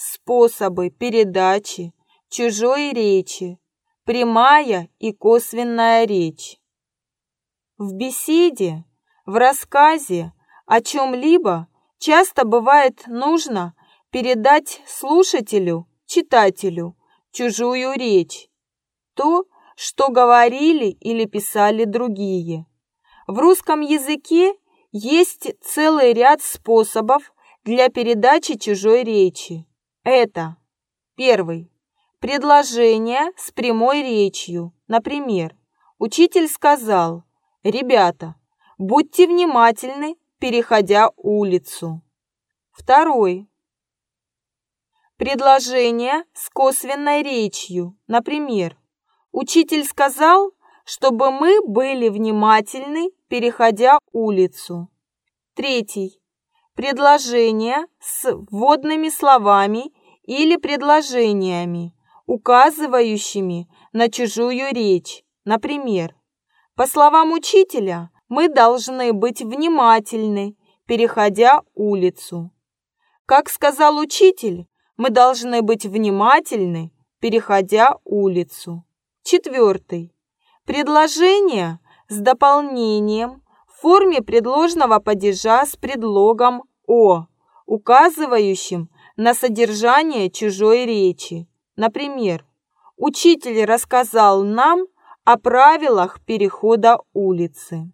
способы передачи чужой речи, прямая и косвенная речь. В беседе, в рассказе о чем-либо часто бывает нужно передать слушателю, читателю, чужую речь, то, что говорили или писали другие. В русском языке есть целый ряд способов для передачи чужой речи. Это первый. Предложение с прямой речью. Например, учитель сказал «Ребята, будьте внимательны, переходя улицу». Второй. Предложение с косвенной речью. Например, учитель сказал, чтобы мы были внимательны, переходя улицу. Третий. Предложение с вводными словами или предложениями, указывающими на чужую речь. Например, по словам учителя, мы должны быть внимательны, переходя улицу. Как сказал учитель, мы должны быть внимательны, переходя улицу. Четвертый. Предложение с дополнением в форме предложного падежа с предлогом «о», указывающим на содержание чужой речи. Например, учитель рассказал нам о правилах перехода улицы.